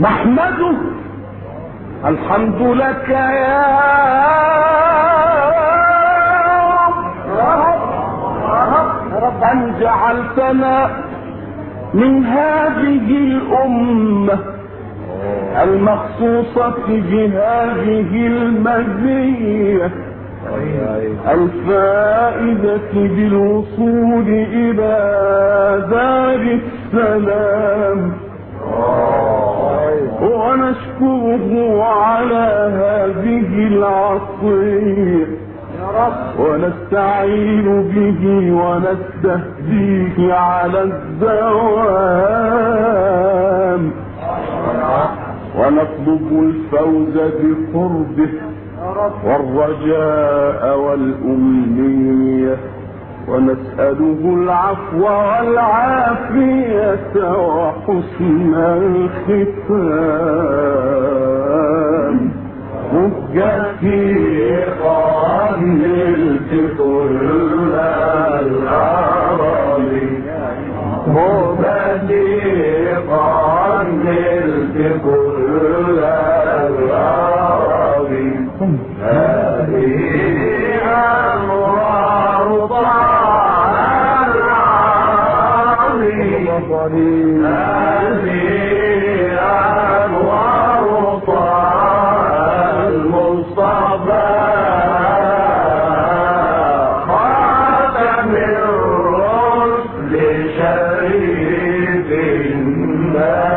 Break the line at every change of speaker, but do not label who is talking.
نحمده الحمد لك يا رب أن جعلتنا من هذه الأمة المخصوصة بهذه المزية الفائدة بالوصول إلى دار السلام. ونشكره على هذه العصير. ونستعين به ونستهديه على الدوام. ونطلب الفوز بقربه والرجاء والأمنية. ونسأله العفو والعافية وحسن الختام. مجتي قلت كل الأرض مجتي قلت كل الأرض هذه بصري أنوار المصطفى الرسل الناس